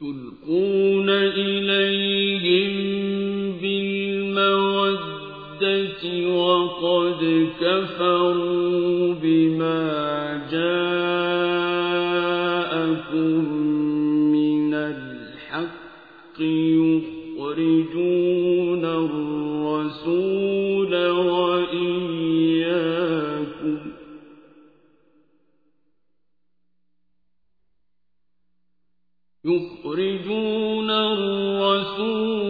تلقون إليهم بالمودة وقد كفروا بما رَسُولٌ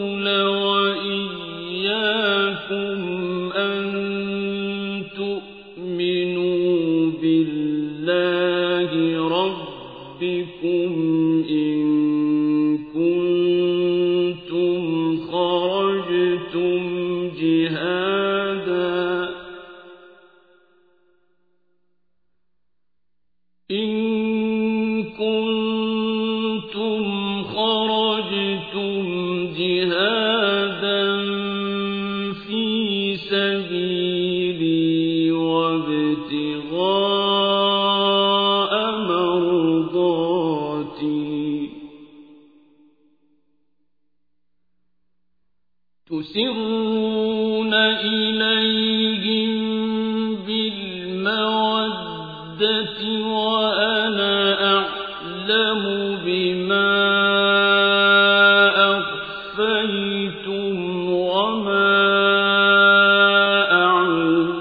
تسرون إليهم بالمودة وأنا أعلم بما أخفيتم وما أعلنتم.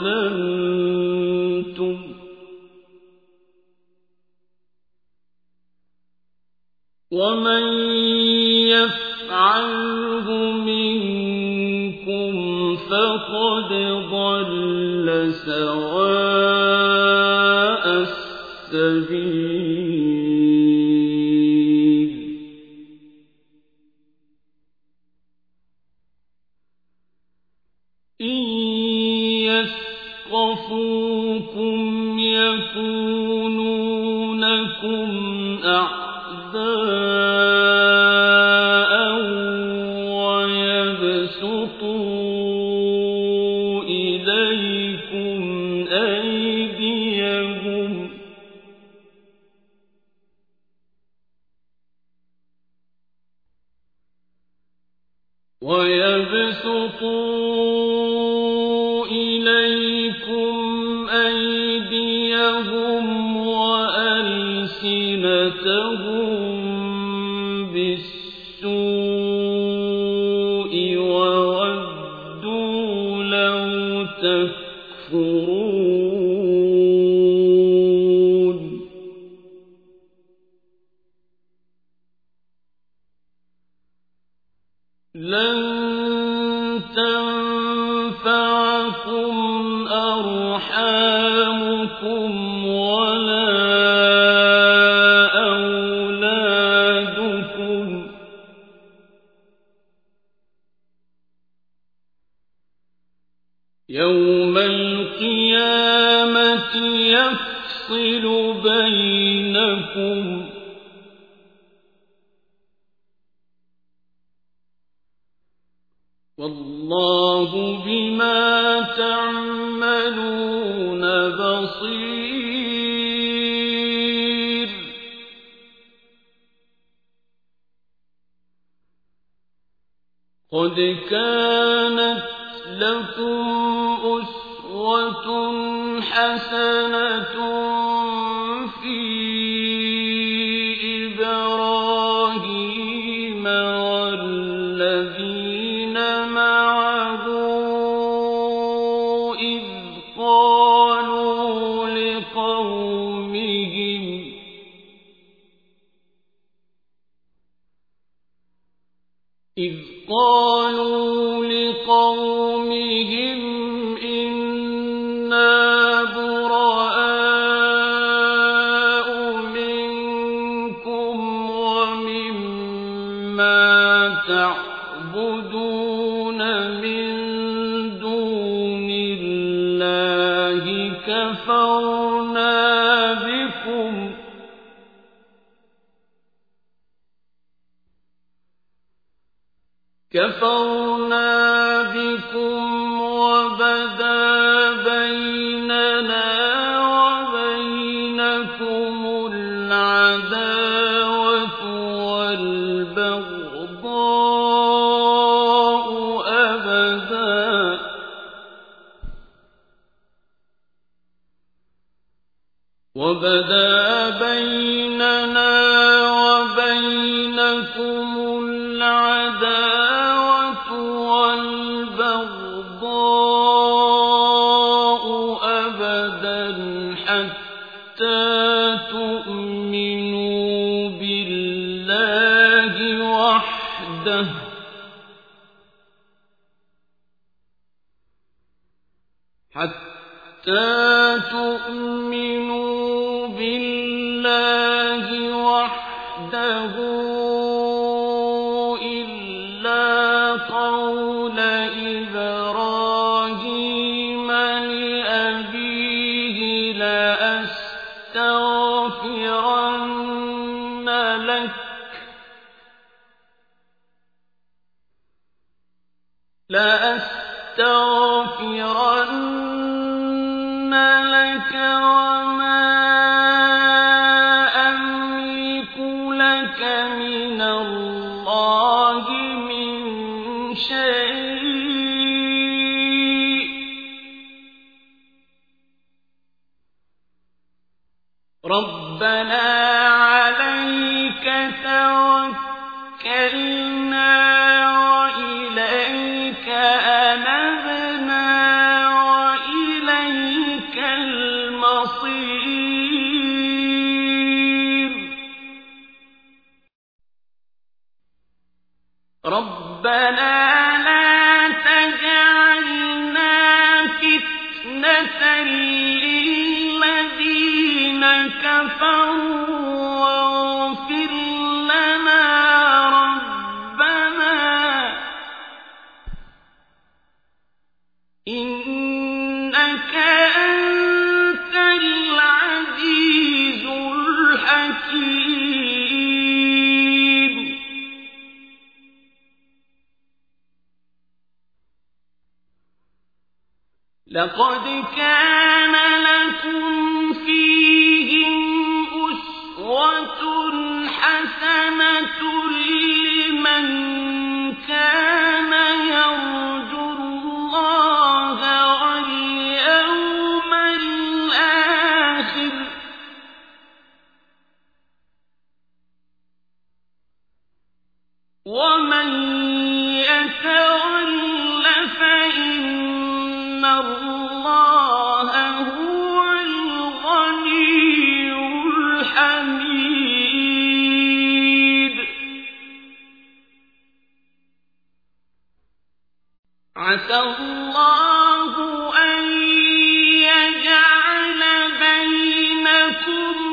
ومن يفعل سواء السبيل. الْمُنذِرِينَ والله بما تعملون بصير. قد كانت لكم أسوة حسنة كفرنا بكم. كفرنا بكم إذا ربنا عليك توكلنا وإليك أنبنا وإليك المصير. ربنا لقد أَنْتُمْ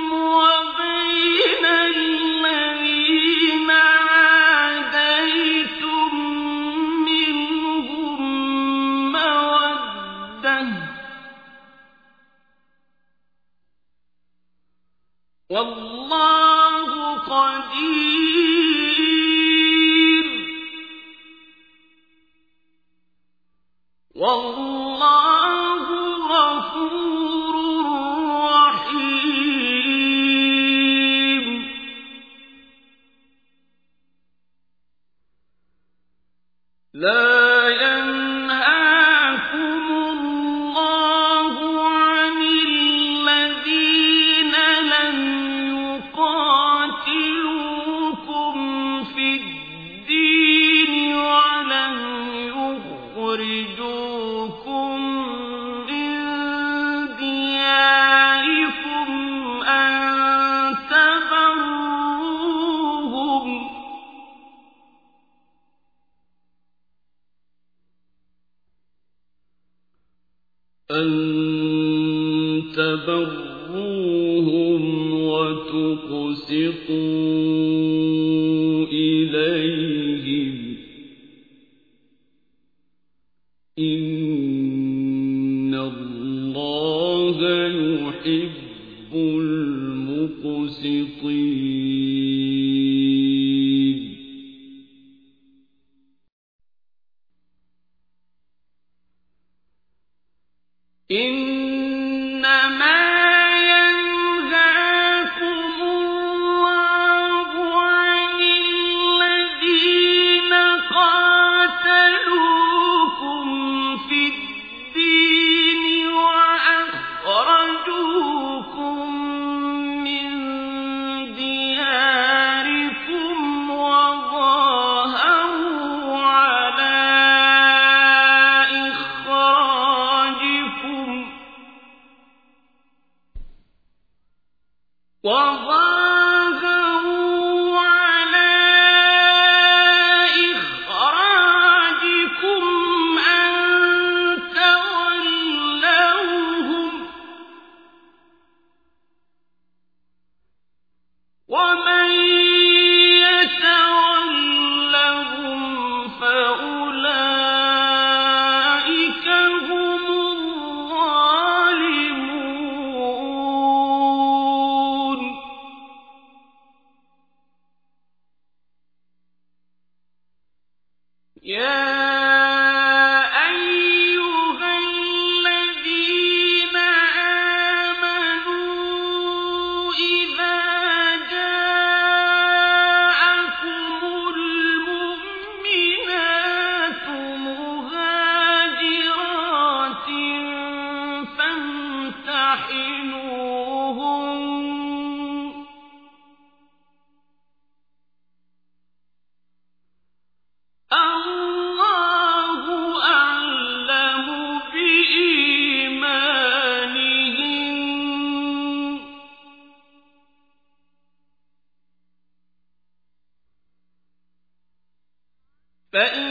لا أن تبروهم وتقسطون فإن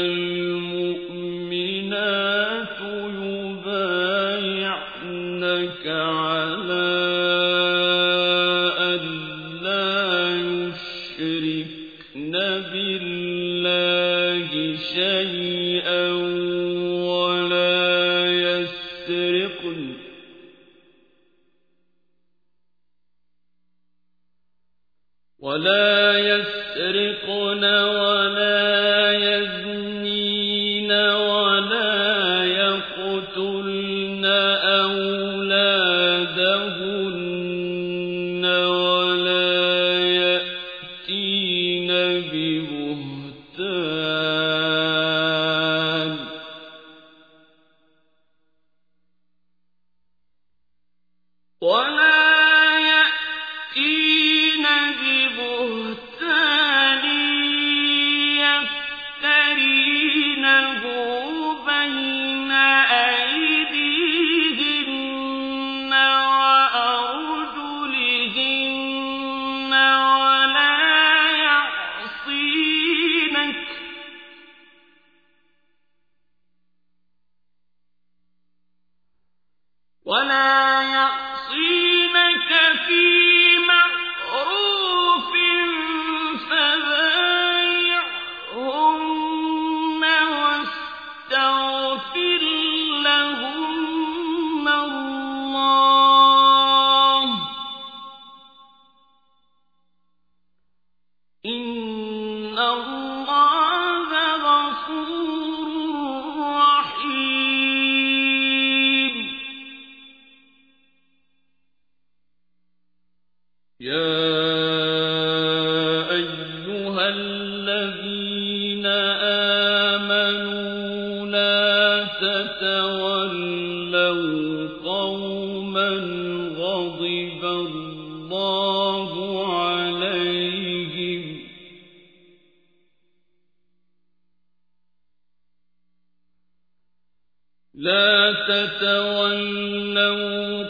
الْمُؤْمِنَاتُ